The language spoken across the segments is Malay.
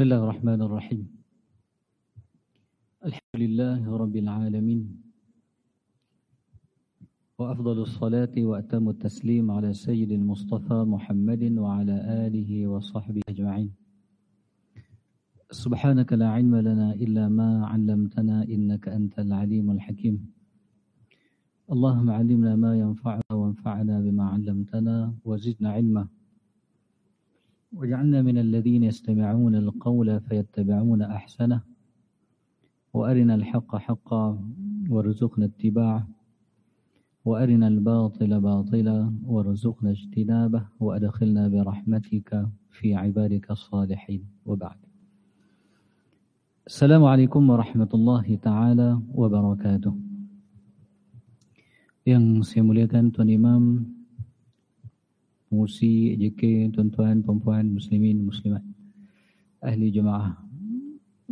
بسم الله الرحمن الرحيم. الحمد لله رب العالمين. وأفضل الصلاة وأتم التسليم على سيد المصطفى محمد وعلى آله وصحبه أجمعين. سبحانك لا علم لنا إلا ما علمتنا إنك أنت العليم الحكيم. اللهم علمنا ما ينفعنا وانفعنا بما علمتنا وزدنا علما. واجعلنا من الذين يستمعون القول فيتبعون أحسنه. وأرنا الحق حقا وارزقنا اتباعه. وأرنا الباطل باطلا وارزقنا اجتنابه. وأدخلنا برحمتك في عبادك الصالحين. وبعد. السلام عليكم ورحمة الله تعالى وبركاته. Yang saya muliakan Tuan Imam Pengusi JK, tuan-tuan, perempuan, muslimin, muslimat. Ahli jemaah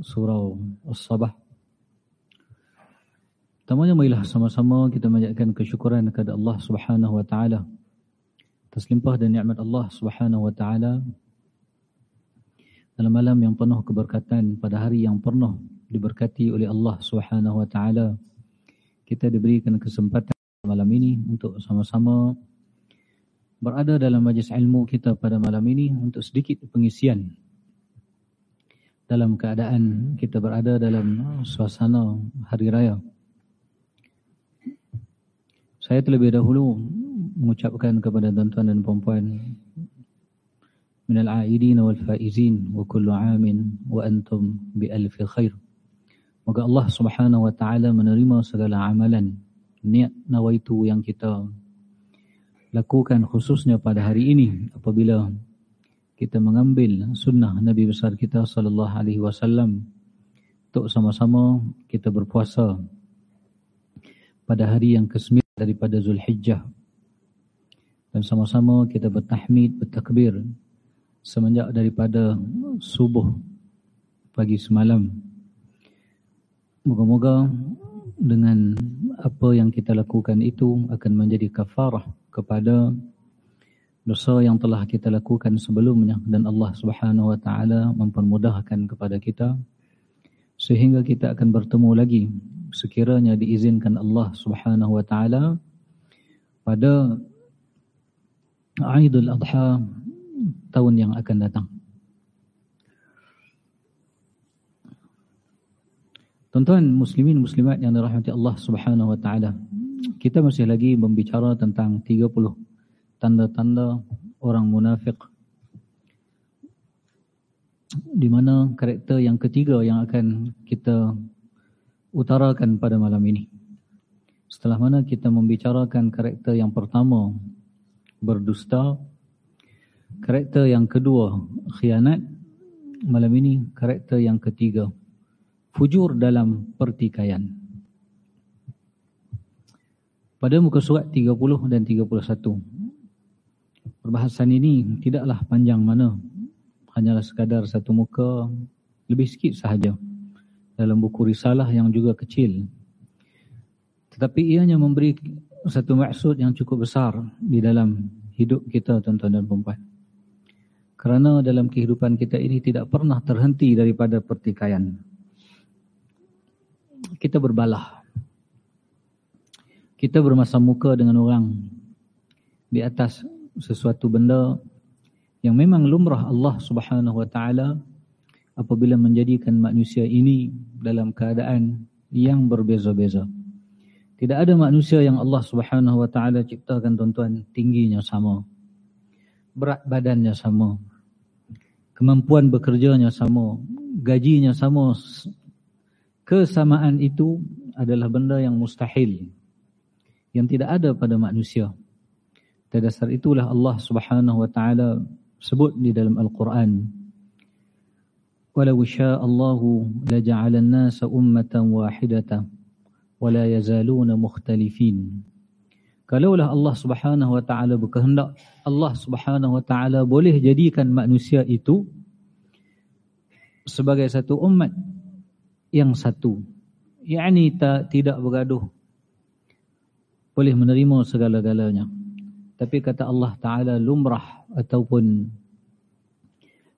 Surau As-Sabah. Pertamanya marilah sama-sama kita menjadikan kesyukuran kepada Allah Subhanahu wa taala. Atas limpah dan nikmat Allah Subhanahu wa taala. Dalam malam yang penuh keberkatan pada hari yang penuh diberkati oleh Allah Subhanahu wa taala kita diberikan kesempatan malam ini untuk sama-sama berada dalam majlis ilmu kita pada malam ini untuk sedikit pengisian dalam keadaan kita berada dalam suasana hari raya saya terlebih dahulu mengucapkan kepada tuan-tuan dan puan-puan minal aidin wal faizin wa kullu amin wa antum bi alfi khair. Moga Allah Subhanahu wa taala menerima segala amalan niat nawaitu yang kita lakukan khususnya pada hari ini apabila kita mengambil sunnah Nabi besar kita sallallahu alaihi wasallam untuk sama-sama kita berpuasa pada hari yang ke-9 daripada Zulhijjah dan sama-sama kita bertahmid, bertakbir semenjak daripada subuh pagi semalam. Moga-moga dengan apa yang kita lakukan itu akan menjadi kafarah kepada dosa yang telah kita lakukan sebelumnya dan Allah Subhanahu wa taala mempermudahkan kepada kita sehingga kita akan bertemu lagi sekiranya diizinkan Allah Subhanahu wa taala pada Aidul Adha tahun yang akan datang. Tuan-tuan muslimin muslimat yang dirahmati Allah Subhanahu wa taala. Kita masih lagi membicara tentang 30 tanda-tanda orang munafik di mana karakter yang ketiga yang akan kita utarakan pada malam ini. Setelah mana kita membicarakan karakter yang pertama, berdusta. Karakter yang kedua, khianat. Malam ini, karakter yang ketiga, fujur dalam pertikaian. Pada muka surat 30 dan 31, perbahasan ini tidaklah panjang mana. Hanyalah sekadar satu muka, lebih sikit sahaja dalam buku risalah yang juga kecil. Tetapi ianya memberi satu maksud yang cukup besar di dalam hidup kita tuan-tuan dan puan Kerana dalam kehidupan kita ini tidak pernah terhenti daripada pertikaian. Kita berbalah. Kita bermasa muka dengan orang di atas sesuatu benda yang memang lumrah Allah Subhanahu wa taala apabila menjadikan manusia ini dalam keadaan yang berbeza-beza. Tidak ada manusia yang Allah Subhanahu wa taala ciptakan tuan-tuan tingginya sama. Berat badannya sama. Kemampuan bekerjanya sama, gajinya sama. Kesamaan itu adalah benda yang mustahil yang tidak ada pada manusia. Dan dasar itulah Allah Subhanahu wa taala sebut di dalam Al-Quran. Walau syaa Allah la ja'ala an-nasa ummatan wahidatan wa la yazaluna mukhtalifin. Kalaulah Allah Subhanahu wa taala berkehendak, Allah Subhanahu wa taala boleh jadikan manusia itu sebagai satu umat yang satu. Yani tidak bergaduh boleh menerima segala-galanya. Tapi kata Allah taala lumrah ataupun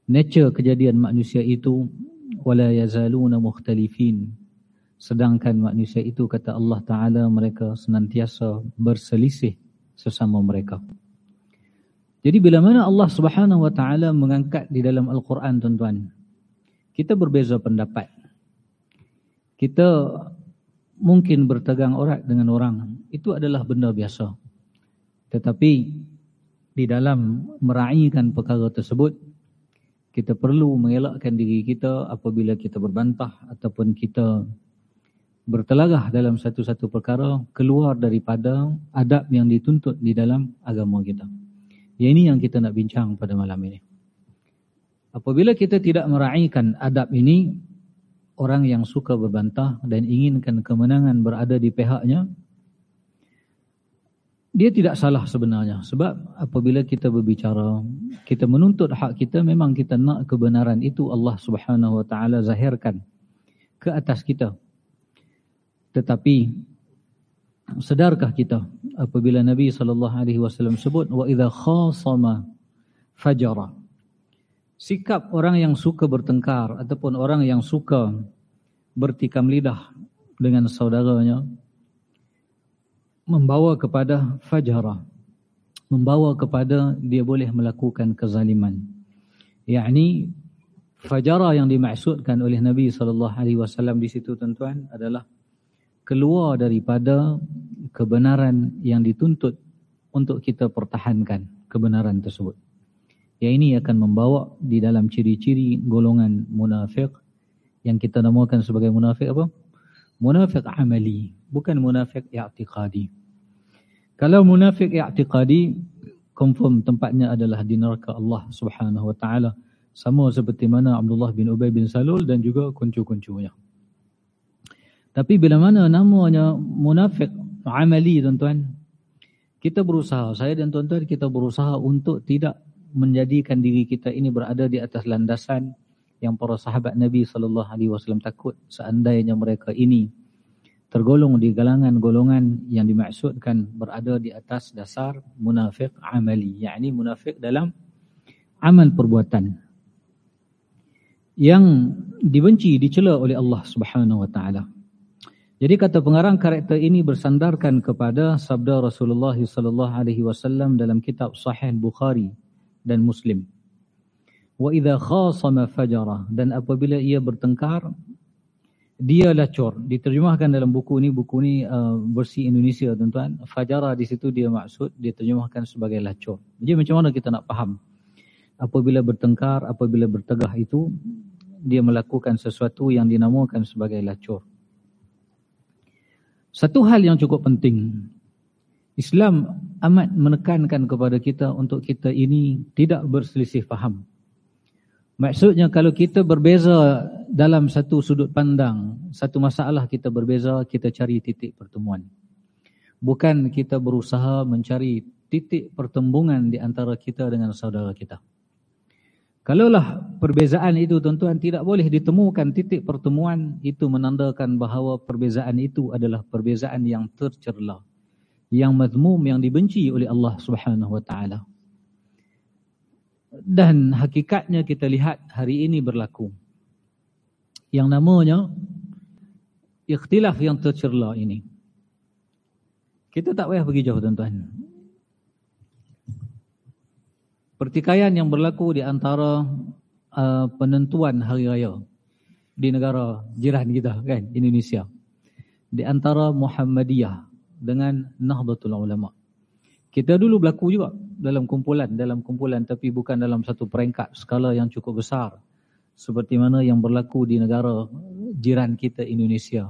nature kejadian manusia itu wala yazaluna mukhtalifin. Sedangkan manusia itu kata Allah taala mereka senantiasa berselisih sesama mereka. Jadi bila mana Allah Subhanahu wa taala mengangkat di dalam al-Quran tuan-tuan kita berbeza pendapat. Kita mungkin bertegang orat dengan orang itu adalah benda biasa tetapi di dalam meraihkan perkara tersebut kita perlu mengelakkan diri kita apabila kita berbantah ataupun kita bertelagah dalam satu-satu perkara keluar daripada adab yang dituntut di dalam agama kita. Yang ini yang kita nak bincang pada malam ini. Apabila kita tidak meraihkan adab ini, orang yang suka berbantah dan inginkan kemenangan berada di pihaknya, dia tidak salah sebenarnya. Sebab apabila kita berbicara kita menuntut hak kita memang kita nak kebenaran itu Allah Subhanahu wa taala zahirkan ke atas kita. Tetapi sedarkah kita apabila Nabi sallallahu alaihi wasallam sebut wa idza khasama fajara sikap orang yang suka bertengkar ataupun orang yang suka bertikam lidah dengan saudaranya membawa kepada fajara membawa kepada dia boleh melakukan kezaliman. Yakni fajara yang dimaksudkan oleh Nabi sallallahu alaihi wasallam di situ tuan-tuan adalah keluar daripada kebenaran yang dituntut untuk kita pertahankan kebenaran tersebut yang ini akan membawa di dalam ciri-ciri golongan munafik yang kita namakan sebagai munafik apa munafik amali bukan munafik i'tiqadi kalau munafik i'tiqadi confirm tempatnya adalah di neraka Allah Subhanahu wa taala sama seperti mana Abdullah bin Ubay bin Salul dan juga kuncu-kuncunya. Tapi bila mana namanya munafik amali tuan-tuan kita berusaha saya dan tuan-tuan kita berusaha untuk tidak menjadikan diri kita ini berada di atas landasan yang para sahabat Nabi sallallahu alaihi wasallam takut seandainya mereka ini tergolong di galangan golongan yang dimaksudkan berada di atas dasar munafik amali yakni munafik dalam amal perbuatan yang dibenci dicela oleh Allah Subhanahu wa taala. Jadi kata pengarang karakter ini bersandarkan kepada sabda Rasulullah sallallahu alaihi wasallam dalam kitab Sahih Bukhari dan Muslim. Wa idza khasama fajara. Dan apabila ia bertengkar dia lacur diterjemahkan dalam buku ini buku ini uh, versi Indonesia tuan-tuan. Fajara di situ dia maksud dia terjemahkan sebagai lacur jadi macam mana kita nak faham? Apabila bertengkar apabila bertegah itu dia melakukan sesuatu yang dinamakan sebagai lacur satu hal yang cukup penting Islam amat menekankan kepada kita untuk kita ini tidak berselisih faham Maksudnya kalau kita berbeza dalam satu sudut pandang, satu masalah kita berbeza, kita cari titik pertemuan. Bukan kita berusaha mencari titik pertembungan di antara kita dengan saudara kita. Kalaulah perbezaan itu tuan-tuan tidak boleh ditemukan titik pertemuan, itu menandakan bahawa perbezaan itu adalah perbezaan yang tercerlah. Yang mazmum, yang dibenci oleh Allah subhanahu wa ta'ala. Dan hakikatnya kita lihat hari ini berlaku. Yang namanya ikhtilaf yang tercerla ini. Kita tak payah pergi jauh tuan-tuan. Pertikaian yang berlaku di antara uh, penentuan hari raya di negara jiran kita kan Indonesia. Di antara Muhammadiyah dengan Nahdlatul Ulama kita dulu berlaku juga dalam kumpulan, dalam kumpulan tapi bukan dalam satu peringkat skala yang cukup besar. Seperti mana yang berlaku di negara jiran kita Indonesia.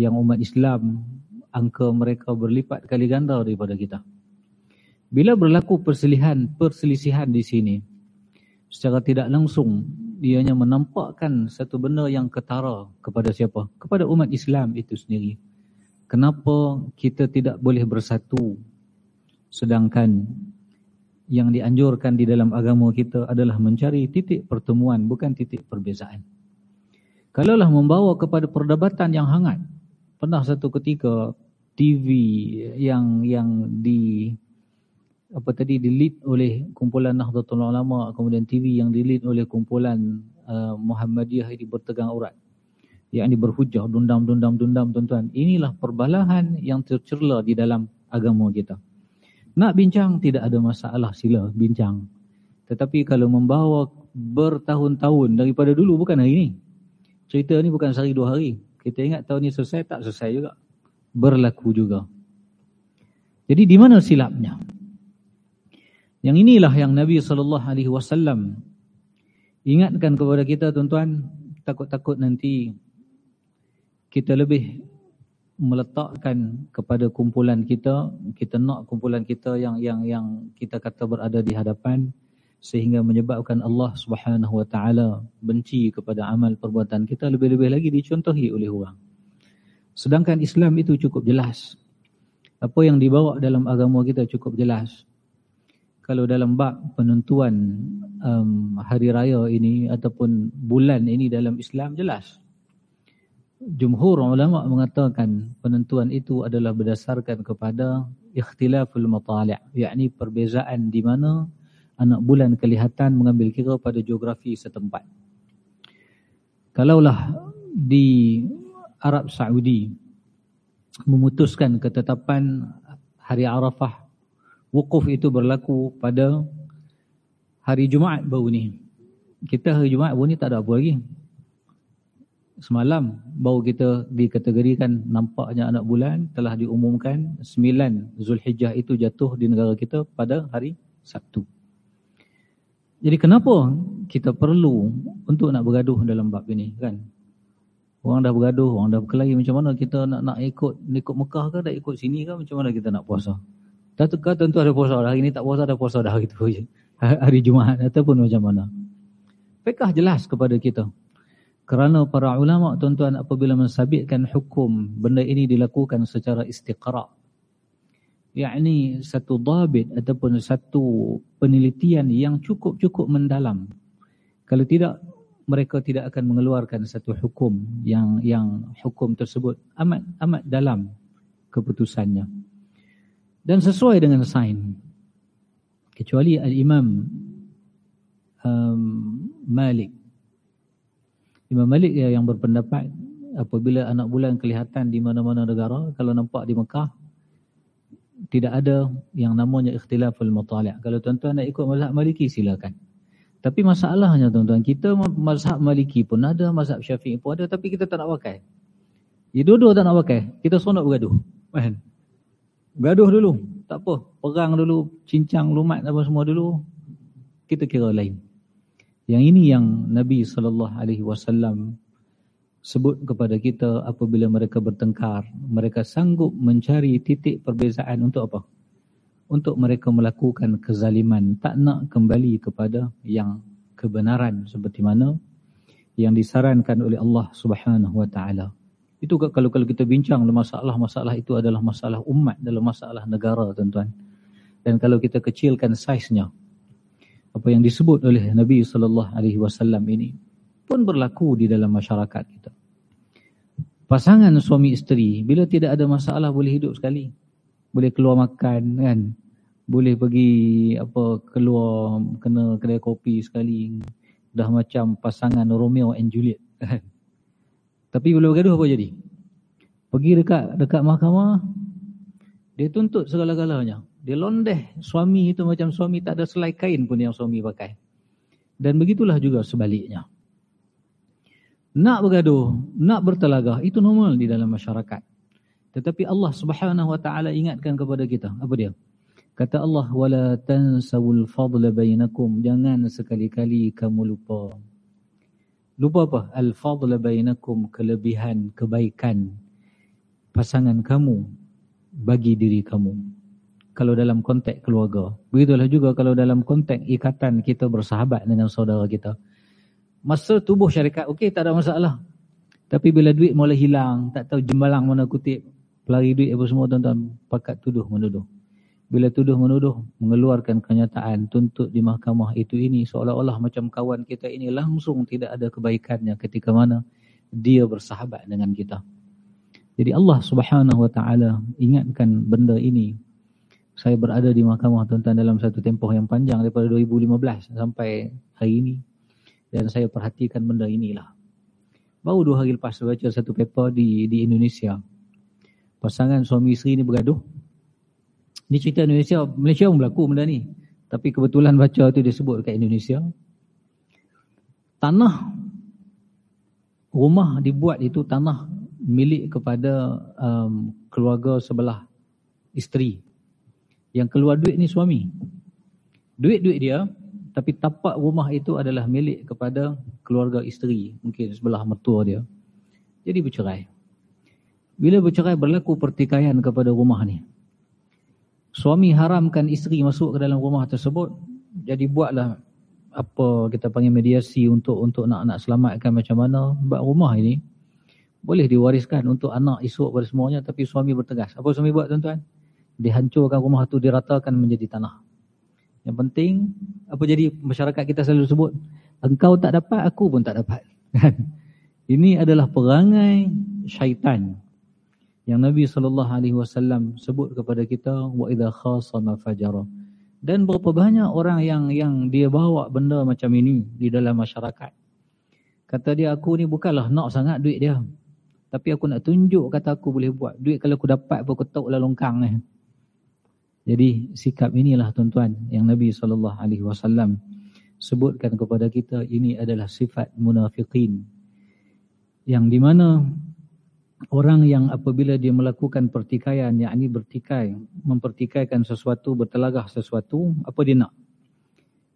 Yang umat Islam, angka mereka berlipat kali ganda daripada kita. Bila berlaku perselihan, perselisihan di sini, secara tidak langsung, dianya menampakkan satu benda yang ketara kepada siapa? Kepada umat Islam itu sendiri. Kenapa kita tidak boleh bersatu Sedangkan yang dianjurkan di dalam agama kita adalah mencari titik pertemuan bukan titik perbezaan. Kalaulah membawa kepada perdebatan yang hangat. Pernah satu ketika TV yang yang di apa tadi delete oleh kumpulan Nahdlatul Ulama kemudian TV yang delete oleh kumpulan uh, Muhammadiyah ini bertegang urat yang ini berhujah dundam dundam dundam tuan-tuan. Inilah perbalahan yang tercerla di dalam agama kita. Nak bincang tidak ada masalah sila bincang. Tetapi kalau membawa bertahun-tahun daripada dulu bukan hari ini cerita ni bukan sehari dua hari. Kita ingat tahun ni selesai tak selesai juga. Berlaku juga. Jadi di mana silapnya? Yang inilah yang Nabi SAW ingatkan kepada kita tuan-tuan, takut-takut nanti kita lebih meletakkan kepada kumpulan kita, kita nak kumpulan kita yang yang yang kita kata berada di hadapan sehingga menyebabkan Allah Subhanahu wa taala benci kepada amal perbuatan kita lebih-lebih lagi dicontohi oleh orang. Sedangkan Islam itu cukup jelas. Apa yang dibawa dalam agama kita cukup jelas kalau dalam bab penentuan um, hari raya ini ataupun bulan ini dalam Islam jelas. Jumhur ulama mengatakan penentuan itu adalah berdasarkan kepada ikhtilaful matali', yakni perbezaan di mana anak bulan kelihatan mengambil kira pada geografi setempat. Kalaulah di Arab Saudi memutuskan ketetapan hari Arafah wukuf itu berlaku pada hari Jumaat baru ni. Kita hari Jumaat baru ni tak ada apa lagi. Semalam baru kita dikategorikan nampaknya anak bulan telah diumumkan 9 Zulhijjah itu jatuh di negara kita pada hari Sabtu. Jadi kenapa kita perlu untuk nak bergaduh dalam bab ini kan? Orang dah bergaduh, orang dah berkelahi macam mana kita nak nak ikut ikut Mekah ke tak ikut sini ke macam mana kita nak puasa? Tak tukar tentu ada puasa dah. Hari ini tak puasa ada puasa dah gitu. Hari Jumaat ataupun macam mana. Fiqah jelas kepada kita. Kerana para ulama tuan-tuan apabila mensabitkan hukum benda ini dilakukan secara istiqra. Yakni satu dabit ataupun satu penelitian yang cukup-cukup mendalam. Kalau tidak mereka tidak akan mengeluarkan satu hukum yang yang hukum tersebut amat amat dalam keputusannya dan sesuai dengan sain. Kecuali Al-Imam um, Malik. Imam Malik ya yang berpendapat apabila anak bulan kelihatan di mana-mana negara, kalau nampak di Mekah, tidak ada yang namanya ikhtilaful mutali'. Kalau tuan-tuan nak ikut mazhab Maliki silakan. Tapi masalahnya tuan-tuan, kita mazhab Maliki pun ada, mazhab Syafi'i pun ada tapi kita tak nak pakai. Ya dua-dua tak nak pakai, kita seronok bergaduh. Kan? Gaduh dulu. Tak apa. Perang dulu. Cincang, lumat apa semua dulu. Kita kira lain. Yang ini yang Nabi SAW sebut kepada kita apabila mereka bertengkar. Mereka sanggup mencari titik perbezaan untuk apa? Untuk mereka melakukan kezaliman. Tak nak kembali kepada yang kebenaran seperti mana yang disarankan oleh Allah Taala. Itu kalau kalau kita bincang masalah-masalah itu adalah masalah umat dalam masalah negara tuan-tuan. Dan kalau kita kecilkan saiznya apa yang disebut oleh Nabi sallallahu alaihi wasallam ini pun berlaku di dalam masyarakat kita. Pasangan suami isteri bila tidak ada masalah boleh hidup sekali. Boleh keluar makan kan. Boleh pergi apa keluar kena kedai kopi sekali. Dah macam pasangan Romeo and Juliet kan. Tapi bila bergaduh apa jadi? Pergi dekat dekat mahkamah, dia tuntut segala-galanya. Dia londeh suami itu macam suami tak ada selai kain pun yang suami pakai. Dan begitulah juga sebaliknya. Nak bergaduh, nak bertelagah itu normal di dalam masyarakat. Tetapi Allah Subhanahu wa taala ingatkan kepada kita, apa dia? Kata Allah wala tansawul fadla bainakum, jangan sekali-kali kamu lupa. Lupa apa? Al fadla bainakum, kelebihan kebaikan pasangan kamu bagi diri kamu. Kalau dalam konteks keluarga. Begitulah juga kalau dalam konteks ikatan kita bersahabat dengan saudara kita. Masa tubuh syarikat, okey tak ada masalah. Tapi bila duit mula hilang, tak tahu jembalang mana kutip, pelari duit apa semua tuan-tuan, pakat tuduh menuduh bila tuduh menuduh mengeluarkan kenyataan tuntut di mahkamah itu ini seolah-olah macam kawan kita ini langsung tidak ada kebaikannya ketika mana dia bersahabat dengan kita. Jadi Allah Subhanahu wa taala ingatkan benda ini Saya berada di mahkamah tuan-tuan dalam satu tempoh yang panjang daripada 2015 sampai hari ini. Dan saya perhatikan benda inilah. Baru dua hari lepas saya baca satu paper di di Indonesia. Pasangan suami isteri ni bergaduh. Ini cerita Indonesia, Malaysia pun berlaku benda ni. Tapi kebetulan baca tu dia sebut dekat Indonesia. Tanah rumah dibuat itu tanah milik kepada um, keluarga sebelah isteri yang keluar duit ni suami. Duit-duit dia, tapi tapak rumah itu adalah milik kepada keluarga isteri, mungkin sebelah mertua dia. Jadi bercerai. Bila bercerai berlaku pertikaian kepada rumah ni. Suami haramkan isteri masuk ke dalam rumah tersebut, jadi buatlah apa kita panggil mediasi untuk untuk nak nak selamatkan macam mana buat rumah ini boleh diwariskan untuk anak esok pada semuanya tapi suami bertegas. Apa suami buat tuan-tuan? Dihancurkan rumah tu diratakan menjadi tanah. Yang penting apa jadi masyarakat kita selalu sebut engkau tak dapat aku pun tak dapat. Ini adalah perangai syaitan yang Nabi sallallahu alaihi wasallam sebut kepada kita wa idza khasama fajara. Dan berapa banyak orang yang yang dia bawa benda macam ini di dalam masyarakat. Kata dia aku ni bukanlah nak sangat duit dia. Tapi aku nak tunjuk kata aku boleh buat. Duit kalau aku dapat pun ketuklah longkang ni. Jadi sikap inilah tuan-tuan yang Nabi SAW sebutkan kepada kita ini adalah sifat munafiqin. Yang di mana orang yang apabila dia melakukan pertikaian, yakni bertikai, mempertikaikan sesuatu, bertelagah sesuatu, apa dia nak?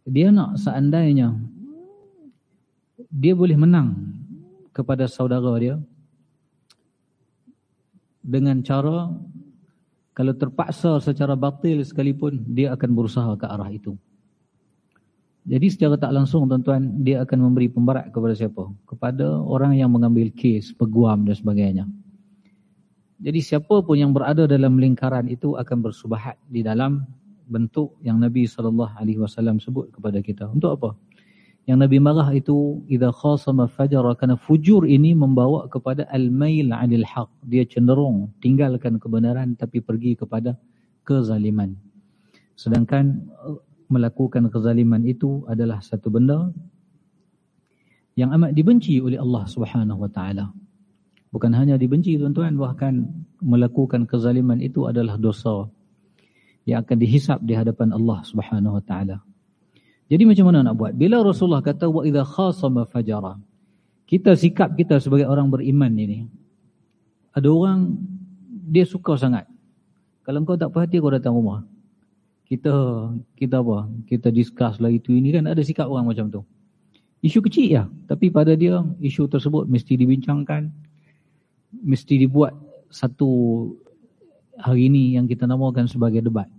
Dia nak seandainya dia boleh menang kepada saudara dia dengan cara kalau terpaksa secara batil sekalipun, dia akan berusaha ke arah itu. Jadi secara tak langsung tuan-tuan, dia akan memberi pembarat kepada siapa? Kepada orang yang mengambil kes, peguam dan sebagainya. Jadi siapa pun yang berada dalam lingkaran itu akan bersubahat di dalam bentuk yang Nabi SAW sebut kepada kita. Untuk apa? Yang Nabi marah itu idza khasama fajara kana fujur ini membawa kepada al-mail 'anil haq. Dia cenderung tinggalkan kebenaran tapi pergi kepada kezaliman. Sedangkan uh, melakukan kezaliman itu adalah satu benda yang amat dibenci oleh Allah Subhanahu wa taala. Bukan hanya dibenci tuan-tuan bahkan melakukan kezaliman itu adalah dosa yang akan dihisap di hadapan Allah Subhanahu wa taala. Jadi macam mana nak buat? Bila Rasulullah kata wa idza khasama fajara. Kita sikap kita sebagai orang beriman ini. Ada orang dia suka sangat. Kalau kau tak perhati kau datang rumah. Kita kita apa? Kita discuss lah itu ini kan ada sikap orang macam tu. Isu kecil ya, tapi pada dia isu tersebut mesti dibincangkan. Mesti dibuat satu hari ini yang kita namakan sebagai debat.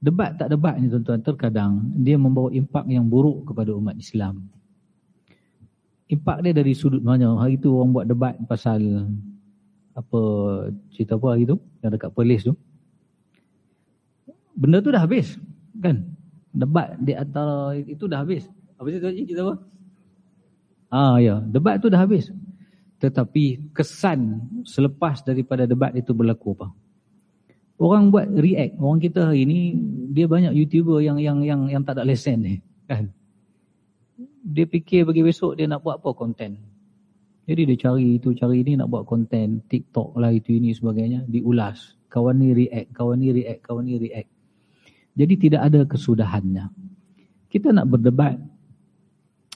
Debat tak debat ni tuan-tuan terkadang dia membawa impak yang buruk kepada umat Islam. Impak dia dari sudut mana? Hari tu orang buat debat pasal apa cerita apa hari tu yang dekat polis tu. Benda tu dah habis kan? Debat di antara itu dah habis. Apa cerita cerita apa? Ah ya, debat tu dah habis. Tetapi kesan selepas daripada debat itu berlaku apa? Orang buat react. Orang kita hari ni dia banyak YouTuber yang yang yang yang tak ada lesen ni, kan. Dia fikir bagi besok dia nak buat apa konten. Jadi dia cari itu cari ini nak buat konten TikTok lah itu ini sebagainya diulas. Kawan ni react, kawan ni react, kawan ni react. Jadi tidak ada kesudahannya. Kita nak berdebat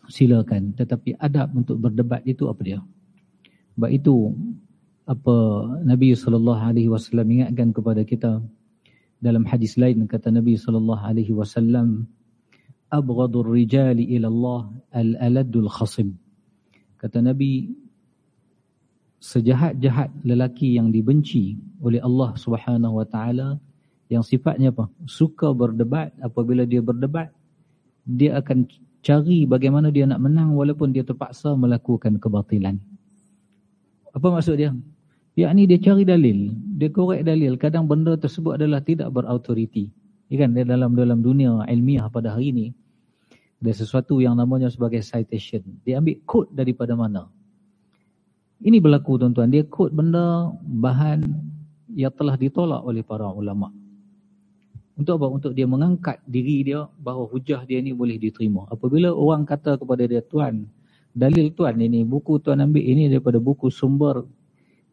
silakan tetapi adab untuk berdebat itu apa dia? Sebab itu apa Nabi sallallahu alaihi wasallam ingatkan kepada kita dalam hadis lain kata Nabi sallallahu alaihi wasallam abghadur rijali ila Allah al-aladul khasim. Kata Nabi sejahat-jahat lelaki yang dibenci oleh Allah Subhanahu wa taala yang sifatnya apa? Suka berdebat apabila dia berdebat dia akan cari bagaimana dia nak menang walaupun dia terpaksa melakukan kebatilan. Apa maksud dia Yakni dia cari dalil, dia korek dalil. Kadang benda tersebut adalah tidak berautoriti. Ya kan? Dalam dalam dunia ilmiah pada hari ini, ada sesuatu yang namanya sebagai citation. Dia ambil kod daripada mana. Ini berlaku tuan-tuan. Dia kod benda bahan yang telah ditolak oleh para ulama. Untuk apa? Untuk dia mengangkat diri dia bahawa hujah dia ni boleh diterima. Apabila orang kata kepada dia, Tuan, dalil Tuan ini, buku Tuan ambil ini daripada buku sumber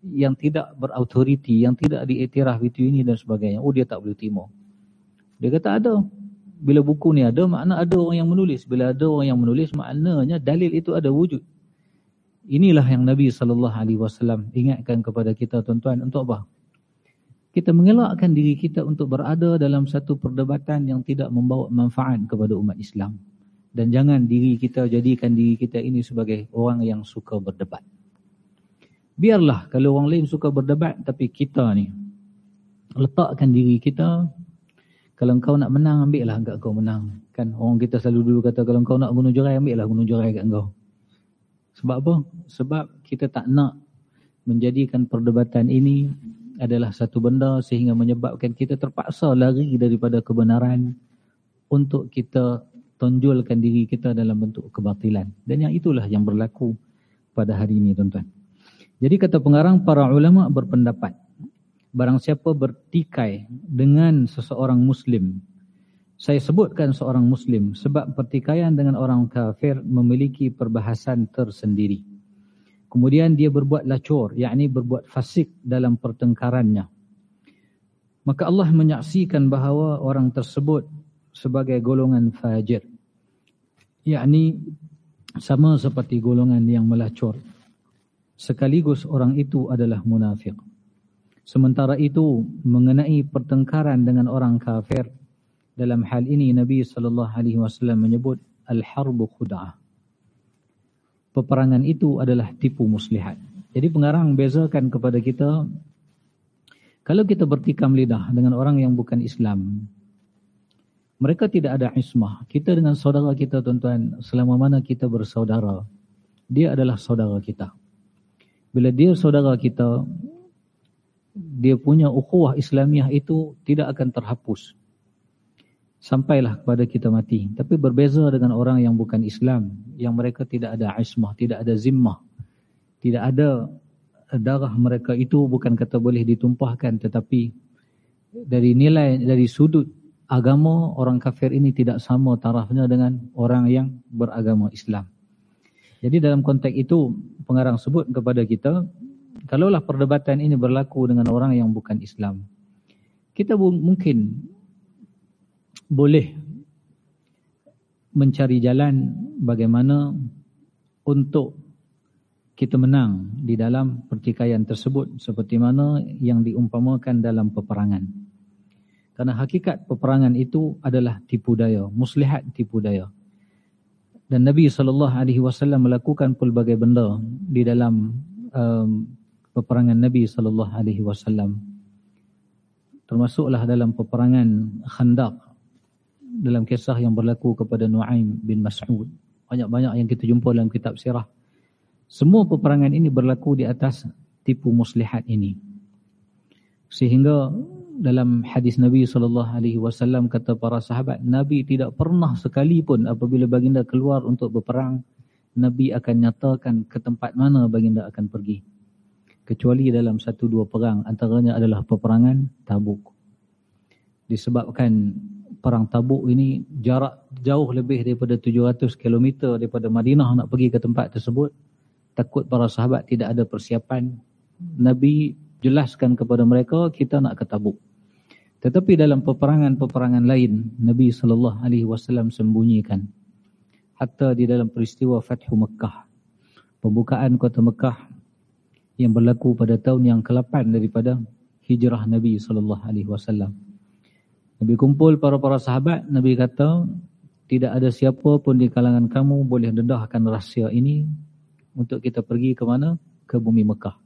yang tidak berautoriti, yang tidak diiktiraf itu ini dan sebagainya. Oh, dia tak boleh terima. Dia kata ada. Bila buku ni ada, makna ada orang yang menulis. Bila ada orang yang menulis, maknanya dalil itu ada wujud. Inilah yang Nabi SAW ingatkan kepada kita tuan-tuan untuk apa? kita mengelakkan diri kita untuk berada dalam satu perdebatan yang tidak membawa manfaat kepada umat Islam. Dan jangan diri kita jadikan diri kita ini sebagai orang yang suka berdebat. Biarlah kalau orang lain suka berdebat tapi kita ni letakkan diri kita kalau kau nak menang ambillah enggak kau menang. Kan orang kita selalu dulu kata kalau kau nak bunuh jerai ambillah bunuh jerai kat kau. Sebab apa? Sebab kita tak nak menjadikan perdebatan ini adalah satu benda sehingga menyebabkan kita terpaksa lari daripada kebenaran untuk kita tonjolkan diri kita dalam bentuk kebatilan. Dan yang itulah yang berlaku pada hari ini tuan-tuan. Jadi kata pengarang para ulama berpendapat barang siapa bertikai dengan seseorang muslim saya sebutkan seorang muslim sebab pertikaian dengan orang kafir memiliki perbahasan tersendiri. Kemudian dia berbuat lacur, yakni berbuat fasik dalam pertengkarannya. Maka Allah menyaksikan bahawa orang tersebut sebagai golongan fajir. Yakni sama seperti golongan yang melacur. Sekaligus orang itu adalah munafik. Sementara itu mengenai pertengkaran dengan orang kafir dalam hal ini Nabi sallallahu alaihi wasallam menyebut al-harbu khud'ah peperangan itu adalah tipu muslihat. Jadi pengarang bezakan kepada kita, kalau kita bertikam lidah dengan orang yang bukan Islam, mereka tidak ada ismah. Kita dengan saudara kita tuan-tuan, selama mana kita bersaudara, dia adalah saudara kita. Bila dia saudara kita, dia punya ukhuwah Islamiah itu tidak akan terhapus sampailah kepada kita mati. Tapi berbeza dengan orang yang bukan Islam, yang mereka tidak ada ismah, tidak ada zimmah, tidak ada darah mereka itu bukan kata boleh ditumpahkan, tetapi dari nilai, dari sudut agama, orang kafir ini tidak sama tarafnya dengan orang yang beragama Islam. Jadi dalam konteks itu, pengarang sebut kepada kita, kalaulah perdebatan ini berlaku dengan orang yang bukan Islam, kita mungkin boleh mencari jalan bagaimana untuk kita menang di dalam pertikaian tersebut seperti mana yang diumpamakan dalam peperangan. Karena hakikat peperangan itu adalah tipu daya, muslihat tipu daya. Dan Nabi SAW melakukan pelbagai benda di dalam um, peperangan Nabi SAW. Termasuklah dalam peperangan Khandaq dalam kisah yang berlaku kepada Nuaim bin Mas'ud. Banyak-banyak yang kita jumpa dalam kitab sirah. Semua peperangan ini berlaku di atas tipu muslihat ini. Sehingga dalam hadis Nabi SAW kata para sahabat, Nabi tidak pernah sekalipun apabila baginda keluar untuk berperang, Nabi akan nyatakan ke tempat mana baginda akan pergi. Kecuali dalam satu dua perang, antaranya adalah peperangan tabuk. Disebabkan perang tabuk ini jarak jauh lebih daripada 700 km daripada Madinah nak pergi ke tempat tersebut. Takut para sahabat tidak ada persiapan. Nabi jelaskan kepada mereka kita nak ke tabuk. Tetapi dalam peperangan-peperangan lain Nabi SAW sembunyikan. Hatta di dalam peristiwa Fathu Mekah. Pembukaan kota Mekah yang berlaku pada tahun yang ke-8 daripada hijrah Nabi SAW. Nabi kumpul para-para sahabat, Nabi kata, tidak ada siapa pun di kalangan kamu boleh dedahkan rahsia ini untuk kita pergi ke mana? Ke bumi Mekah.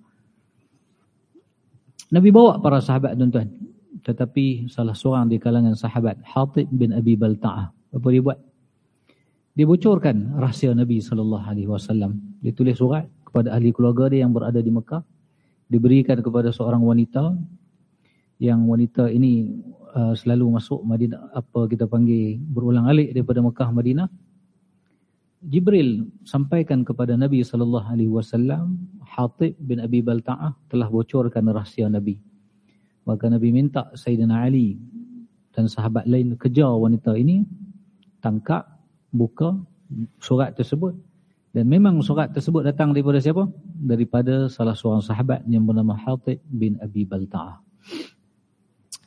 Nabi bawa para sahabat tuan-tuan. Tetapi salah seorang di kalangan sahabat, Hatib bin Abi Balta'ah. Apa dia buat? Dia bocorkan rahsia Nabi SAW. Dia tulis surat kepada ahli keluarga dia yang berada di Mekah. Diberikan kepada seorang wanita. Yang wanita ini Uh, selalu masuk Madinah apa kita panggil berulang alik daripada Mekah Madinah Jibril sampaikan kepada Nabi sallallahu alaihi wasallam Hatib bin Abi Balta'ah telah bocorkan rahsia Nabi maka Nabi minta Sayyidina Ali dan sahabat lain kejar wanita ini, tangkap, buka surat tersebut. Dan memang surat tersebut datang daripada siapa? Daripada salah seorang sahabat yang bernama Hatib bin Abi Balta'ah.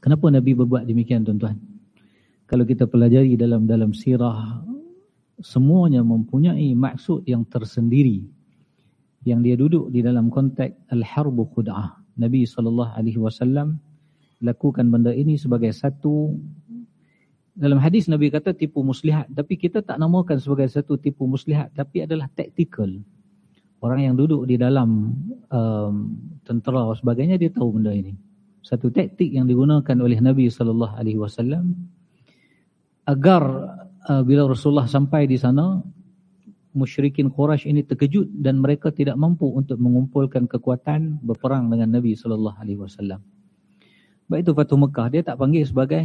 Kenapa Nabi berbuat demikian tuan-tuan? Kalau kita pelajari dalam dalam sirah, semuanya mempunyai maksud yang tersendiri yang dia duduk di dalam konteks al-harbu khud'ah. Nabi SAW lakukan benda ini sebagai satu dalam hadis Nabi kata tipu muslihat tapi kita tak namakan sebagai satu tipu muslihat tapi adalah taktikal orang yang duduk di dalam um, tentera sebagainya dia tahu benda ini satu taktik yang digunakan oleh Nabi SAW agar uh, bila Rasulullah sampai di sana musyrikin Quraisy ini terkejut dan mereka tidak mampu untuk mengumpulkan kekuatan berperang dengan Nabi sallallahu alaihi wasallam. Baik itu Fatu Mekah dia tak panggil sebagai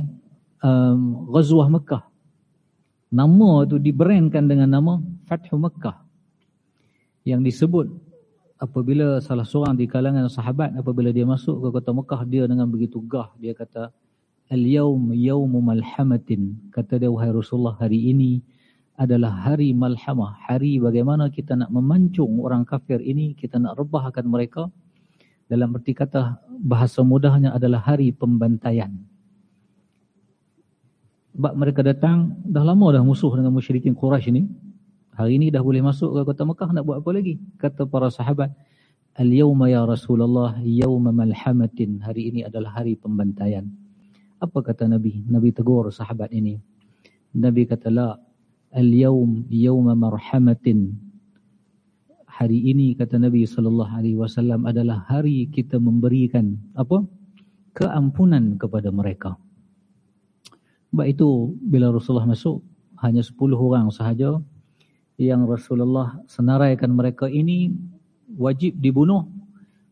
um, Ghazwah Mekah. Nama itu dibrandkan dengan nama Fathu Mekah. Yang disebut apabila salah seorang di kalangan sahabat apabila dia masuk ke kota Mekah dia dengan begitu gah dia kata al-yaum yaumu malhamatin kata dia wahai Rasulullah hari ini adalah hari malhamah, hari bagaimana kita nak memancung orang kafir ini, kita nak rebahkan mereka. Dalam erti kata bahasa mudahnya adalah hari pembantaian. Sebab mereka datang, dah lama dah musuh dengan musyrikin Quraisy ini. Hari ini dah boleh masuk ke kota Mekah, nak buat apa lagi? Kata para sahabat, Al-yawma ya Rasulullah, yawma malhamatin. Hari ini adalah hari pembantaian. Apa kata Nabi? Nabi tegur sahabat ini. Nabi kata, la, al-yawm yawma marhamatin hari ini kata Nabi sallallahu alaihi wasallam adalah hari kita memberikan apa? Keampunan kepada mereka. Sebab itu bila Rasulullah masuk hanya 10 orang sahaja yang Rasulullah senaraikan mereka ini wajib dibunuh.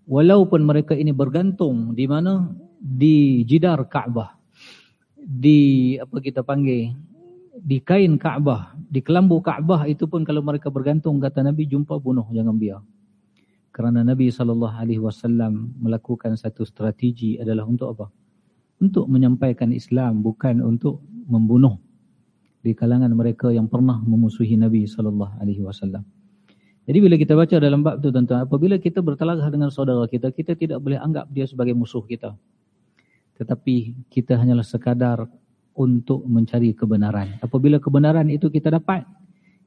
Walaupun mereka ini bergantung di mana? Di jidar Kaabah. Di apa kita panggil di kain Kaabah, di kelambu Kaabah itu pun kalau mereka bergantung kata Nabi jumpa bunuh jangan biar. Kerana Nabi saw melakukan satu strategi adalah untuk apa? Untuk menyampaikan Islam bukan untuk membunuh di kalangan mereka yang pernah memusuhi Nabi saw. Jadi bila kita baca dalam bab itu tuan-tuan, apabila kita bertelagah dengan saudara kita, kita tidak boleh anggap dia sebagai musuh kita. Tetapi kita hanyalah sekadar untuk mencari kebenaran. Apabila kebenaran itu kita dapat,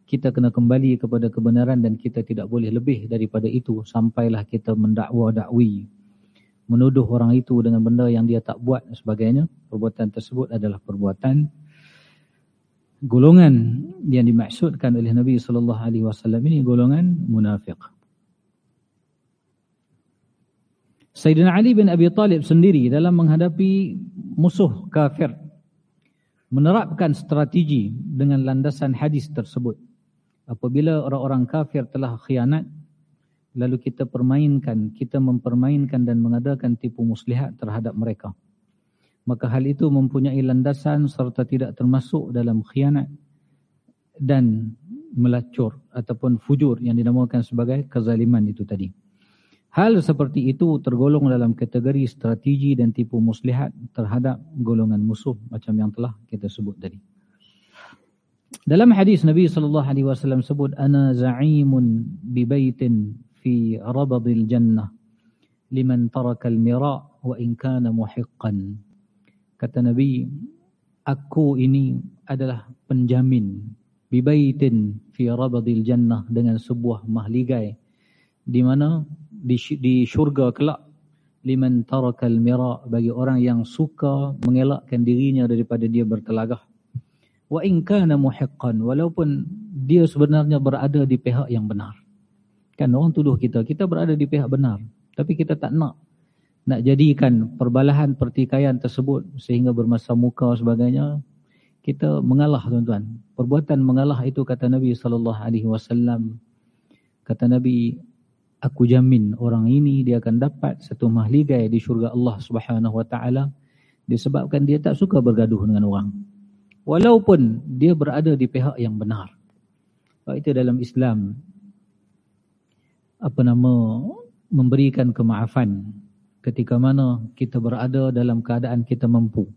kita kena kembali kepada kebenaran dan kita tidak boleh lebih daripada itu sampailah kita mendakwa dakwi menuduh orang itu dengan benda yang dia tak buat dan sebagainya. Perbuatan tersebut adalah perbuatan golongan yang dimaksudkan oleh Nabi wasallam ini golongan munafik. Sayyidina Ali bin Abi Talib sendiri dalam menghadapi musuh kafir menerapkan strategi dengan landasan hadis tersebut. Apabila orang-orang kafir telah khianat, lalu kita permainkan, kita mempermainkan dan mengadakan tipu muslihat terhadap mereka. Maka hal itu mempunyai landasan serta tidak termasuk dalam khianat dan melacur ataupun fujur yang dinamakan sebagai kezaliman itu tadi. Hal seperti itu tergolong dalam kategori strategi dan tipu muslihat terhadap golongan musuh macam yang telah kita sebut tadi. Dalam hadis Nabi sallallahu alaihi wasallam sebut ana za'imun bi baitin fi rabadil jannah liman taraka al-mira wa in kana muhiqqan. Kata Nabi, aku ini adalah penjamin bi baitin fi rabadil jannah dengan sebuah mahligai di mana di, di syurga kelak. Liman tarakal mira bagi orang yang suka mengelakkan dirinya daripada dia bertelagah wa in kana muhiqqan walaupun dia sebenarnya berada di pihak yang benar. Kan orang tuduh kita kita berada di pihak benar. Tapi kita tak nak nak jadikan perbalahan pertikaian tersebut sehingga bermasa muka sebagainya. Kita mengalah tuan-tuan. Perbuatan mengalah itu kata Nabi sallallahu alaihi wasallam. Kata Nabi aku jamin orang ini dia akan dapat satu mahligai di syurga Allah Subhanahu wa taala disebabkan dia tak suka bergaduh dengan orang walaupun dia berada di pihak yang benar sebab itu dalam Islam apa nama memberikan kemaafan ketika mana kita berada dalam keadaan kita mampu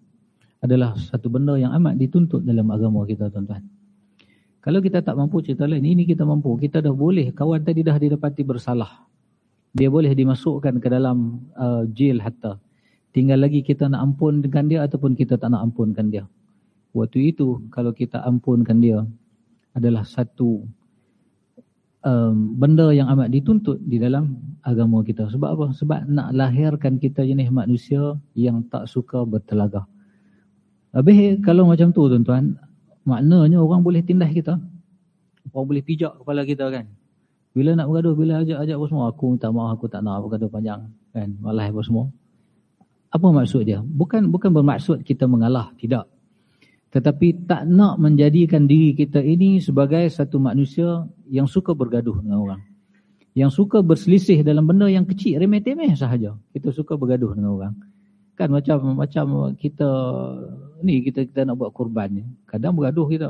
adalah satu benda yang amat dituntut dalam agama kita tuan-tuan. Kalau kita tak mampu cerita lain, ini kita mampu. Kita dah boleh, kawan tadi dah didapati bersalah. Dia boleh dimasukkan ke dalam uh, jail hatta. Tinggal lagi kita nak ampunkan dia ataupun kita tak nak ampunkan dia. Waktu itu kalau kita ampunkan dia adalah satu um, benda yang amat dituntut di dalam agama kita. Sebab apa? Sebab nak lahirkan kita jenis manusia yang tak suka bertelaga. Habis kalau macam tu tuan-tuan, maknanya orang boleh tindas kita. Orang boleh pijak kepala kita kan. Bila nak bergaduh, bila ajak-ajak semua, aku minta maaf, aku tak nak bergaduh panjang. kan Malah semua. Apa maksud dia? Bukan bukan bermaksud kita mengalah, tidak. Tetapi tak nak menjadikan diri kita ini sebagai satu manusia yang suka bergaduh dengan orang. Yang suka berselisih dalam benda yang kecil, remeh-temeh sahaja. Kita suka bergaduh dengan orang. Kan macam macam kita ni kita kita nak buat kurban ni. Kadang bergaduh kita.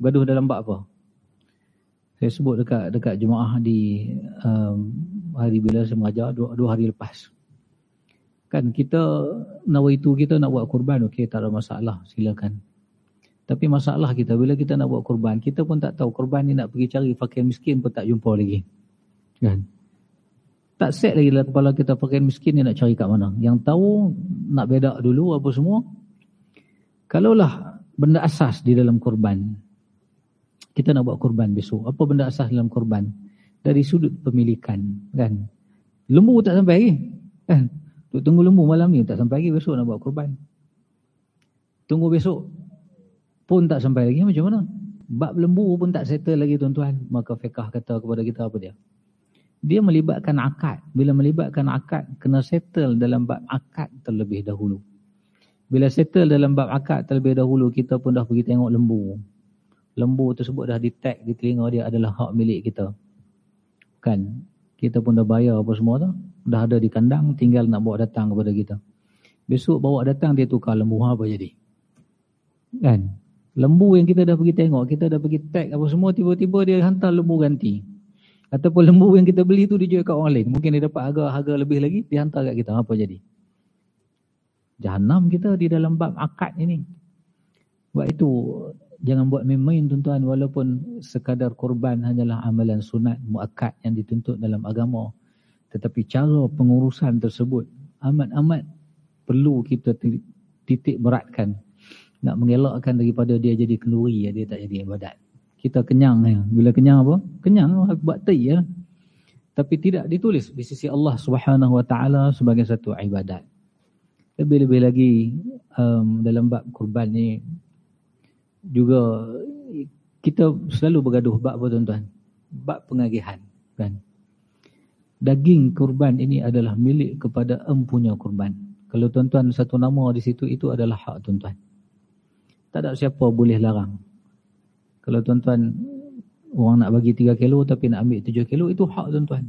Bergaduh dalam bab apa? Saya sebut dekat dekat jemaah di um, hari bila saya mengajar dua, dua hari lepas. Kan kita nawaitu kita nak buat kurban, okey tak ada masalah, silakan. Tapi masalah kita bila kita nak buat kurban, kita pun tak tahu kurban ni nak pergi cari fakir miskin pun tak jumpa lagi. Kan? Tak set lagi dalam kepala kita fakir miskin ni nak cari kat mana. Yang tahu nak bedak dulu apa semua. Kalaulah benda asas di dalam kurban, kita nak buat kurban besok. Apa benda asas dalam kurban? Dari sudut pemilikan. Kan? Lembu tak sampai lagi. Kan? Tunggu lembu malam ni tak sampai lagi besok nak buat korban. Tunggu besok pun tak sampai lagi macam mana? Bab lembu pun tak settle lagi tuan-tuan. Maka fiqah kata kepada kita apa dia? Dia melibatkan akad. Bila melibatkan akad, kena settle dalam bab akad terlebih dahulu. Bila settle dalam bab akad terlebih dahulu, kita pun dah pergi tengok lembu. Lembu tersebut dah tag di telinga dia adalah hak milik kita. Kan? Kita pun dah bayar apa semua tu dah ada di kandang tinggal nak bawa datang kepada kita. Besok bawa datang dia tukar lembu apa jadi? Kan? Lembu yang kita dah pergi tengok, kita dah pergi tag apa semua tiba-tiba dia hantar lembu ganti. Ataupun lembu yang kita beli tu dijual kat orang lain. Mungkin dia dapat harga harga lebih lagi, dia hantar kat kita. Apa jadi? Jahanam kita di dalam bab akad ini. Sebab itu jangan buat main-main tuan-tuan walaupun sekadar korban hanyalah amalan sunat muakkad yang dituntut dalam agama. Tetapi cara pengurusan tersebut amat-amat perlu kita titik beratkan. Nak mengelakkan daripada dia jadi kenduri, ya, dia tak jadi ibadat. Kita kenyang. Ya. Bila kenyang apa? Kenyang, buat tay ya. Tapi tidak ditulis di sisi Allah ta'ala sebagai satu ibadat. Lebih-lebih lagi um, dalam bab kurban ni juga kita selalu bergaduh bab apa tuan-tuan? Bab pengagihan. Kan? daging kurban ini adalah milik kepada empunya kurban. Kalau tuan-tuan satu nama di situ, itu adalah hak tuan-tuan. Tak ada siapa boleh larang. Kalau tuan-tuan orang nak bagi 3 kilo tapi nak ambil 7 kilo, itu hak tuan-tuan.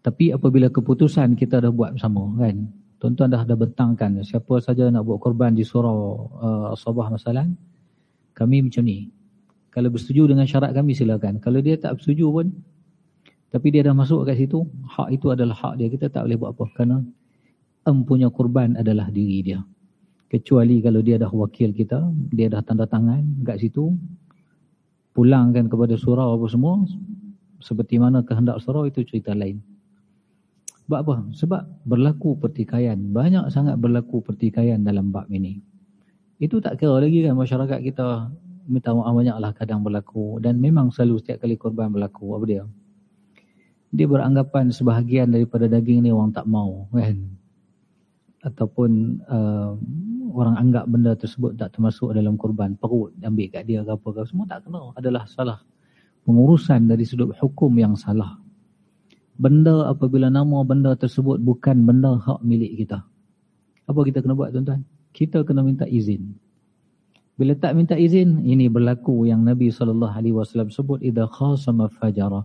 Tapi apabila keputusan kita dah buat bersama, kan? Tuan-tuan dah dah bentangkan siapa saja nak buat korban di surau uh, Sabah masalah, kami macam ni. Kalau bersetuju dengan syarat kami silakan. Kalau dia tak bersetuju pun, tapi dia dah masuk kat situ, hak itu adalah hak dia. Kita tak boleh buat apa. Kerana empunya kurban adalah diri dia. Kecuali kalau dia dah wakil kita, dia dah tanda tangan kat situ, pulangkan kepada surau apa semua, seperti mana kehendak surau itu cerita lain. Sebab apa? Sebab berlaku pertikaian. Banyak sangat berlaku pertikaian dalam bab ini. Itu tak kira lagi kan masyarakat kita minta maaf banyaklah kadang berlaku. Dan memang selalu setiap kali korban berlaku. Apa dia? dia beranggapan sebahagian daripada daging ni orang tak mau kan ataupun uh, orang anggap benda tersebut tak termasuk dalam korban perut ambil kat dia ke apa ke semua tak kena adalah salah pengurusan dari sudut hukum yang salah benda apabila nama benda tersebut bukan benda hak milik kita. Apa kita kena buat tuan-tuan? Kita kena minta izin. Bila tak minta izin ini berlaku yang Nabi SAW sebut idza khasama fajara.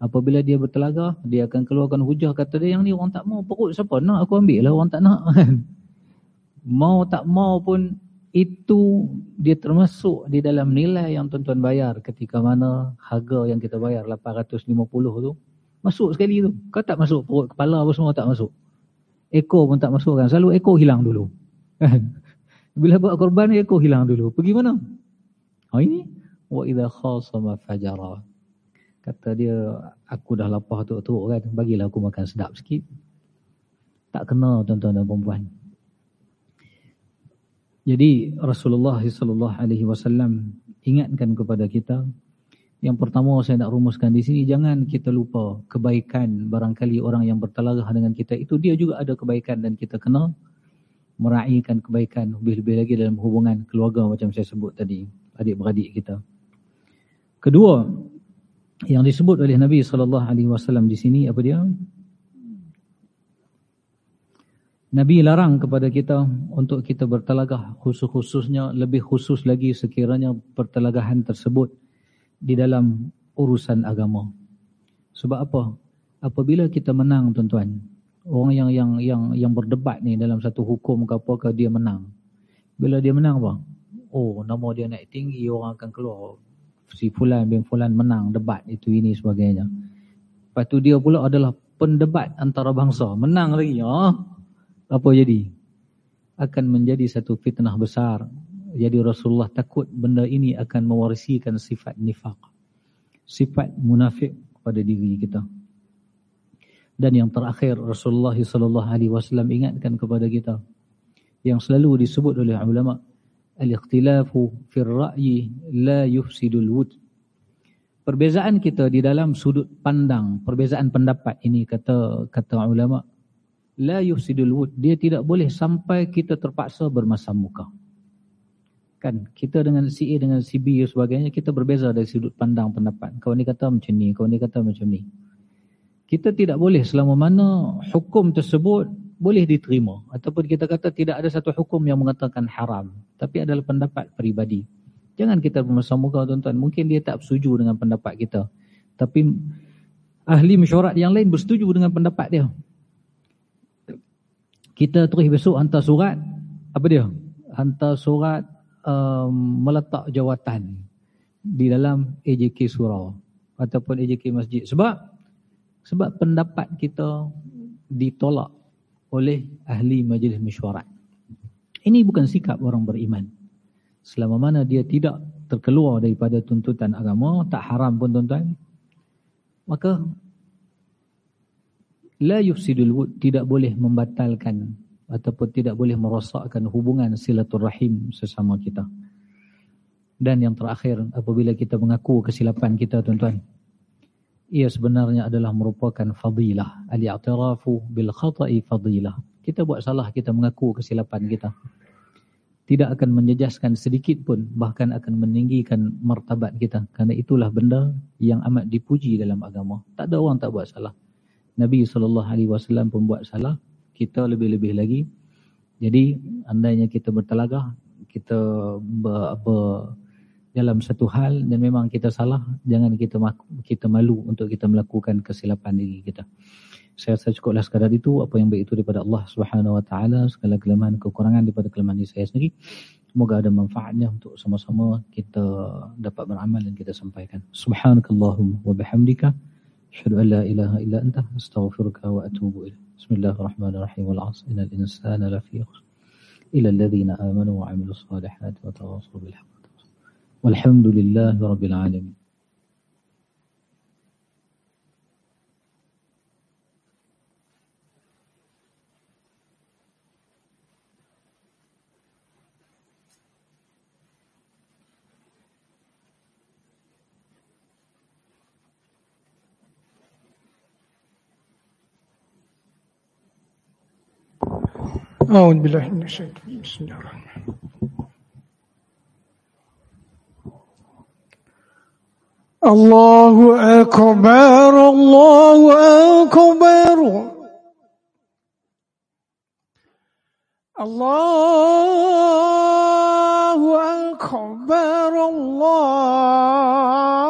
Apabila dia bertelaga, dia akan keluarkan hujah kata dia yang ni orang tak mau perut siapa nak aku ambil lah orang tak nak. Kan. mau tak mau pun itu dia termasuk di dalam nilai yang tuan-tuan bayar ketika mana harga yang kita bayar 850 tu masuk sekali tu. Kau tak masuk perut kepala apa semua tak masuk. Ekor pun tak masuk kan. Selalu ekor hilang dulu. Bila buat korban ekor hilang dulu. Pergi mana? Ha ini wa idza khasama fajara. Kata dia aku dah lapar tu kan bagilah aku makan sedap sikit. Tak kena tuan-tuan dan puan Jadi Rasulullah wasallam ingatkan kepada kita yang pertama saya nak rumuskan di sini jangan kita lupa kebaikan barangkali orang yang bertelagah dengan kita itu dia juga ada kebaikan dan kita kena meraihkan kebaikan lebih-lebih lagi dalam hubungan keluarga macam saya sebut tadi adik-beradik kita. Kedua yang disebut oleh Nabi sallallahu alaihi wasallam di sini apa dia? Nabi larang kepada kita untuk kita bertelagah khusus-khususnya lebih khusus lagi sekiranya pertelagahan tersebut di dalam urusan agama. Sebab apa? Apabila kita menang tuan-tuan, orang yang yang yang yang berdebat ni dalam satu hukum ke apa ke dia menang. Bila dia menang apa? Oh, nama dia naik tinggi, orang akan keluar. Si Fulan bin Fulan menang debat itu ini sebagainya. Lepas tu dia pula adalah pendebat antara bangsa. Menang lagi. Ya. Apa jadi? Akan menjadi satu fitnah besar jadi Rasulullah takut benda ini akan mewarisikan sifat nifak. Sifat munafik kepada diri kita. Dan yang terakhir Rasulullah wasallam ingatkan kepada kita yang selalu disebut oleh ulama al-ikhtilafu fi ar-ra'yi la yufsidul wud. Perbezaan kita di dalam sudut pandang, perbezaan pendapat ini kata kata ulama la yufsidul wud. Dia tidak boleh sampai kita terpaksa bermasam muka. Kan kita dengan si A dengan si B dan sebagainya kita berbeza dari sudut pandang pendapat. Kau ni kata macam ni, kau ni kata macam ni. Kita tidak boleh selama mana hukum tersebut boleh diterima ataupun kita kata tidak ada satu hukum yang mengatakan haram tapi adalah pendapat peribadi. Jangan kita bermasa muka tuan-tuan. Mungkin dia tak bersetuju dengan pendapat kita. Tapi ahli mesyuarat yang lain bersetuju dengan pendapat dia. Kita terus besok hantar surat. Apa dia? Hantar surat um, meletak jawatan di dalam AJK surau ataupun AJK masjid sebab sebab pendapat kita ditolak oleh ahli majlis mesyuarat. Ini bukan sikap orang beriman. Selama mana dia tidak terkeluar daripada tuntutan agama, tak haram pun tuan-tuan. Maka la yufsidul wud tidak boleh membatalkan ataupun tidak boleh merosakkan hubungan silaturahim sesama kita. Dan yang terakhir, apabila kita mengaku kesilapan kita, tuan-tuan, ia sebenarnya adalah merupakan fadilah. Al-i'tirafu bil khata'i fadilah. Kita buat salah, kita mengaku kesilapan kita. Tidak akan menjejaskan sedikit pun, bahkan akan meninggikan martabat kita. Karena itulah benda yang amat dipuji dalam agama. Tak ada orang tak buat salah. Nabi SAW pun buat salah, kita lebih-lebih lagi. Jadi andainya kita bertelagah, kita ber, ber, dalam satu hal dan memang kita salah, jangan kita kita malu untuk kita melakukan kesilapan diri kita. Saya rasa cukuplah sekadar itu apa yang baik itu daripada Allah Subhanahu Wa Taala segala kelemahan kekurangan daripada kelemahan diri saya sendiri. Semoga ada manfaatnya untuk sama-sama kita dapat beramal dan kita sampaikan. Subhanakallahumma wa bihamdika an la ilaha illa anta astaghfiruka wa atubu ilaik. بسم الله الرحمن الرحيم. والعصر. إن الإنسان لفي خسر. إلى الذين آمنوا وعملوا الصالحات وتواصوا بالحق. والحمد لله رب العالمين. أعوذ بالله من الشيطان. بسم الله الرحمن الله أكبر الله أكبر. الله أكبر الله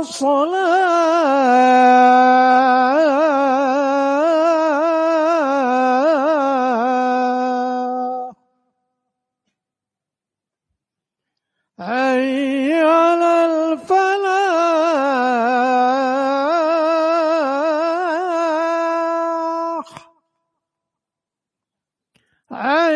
الصلاة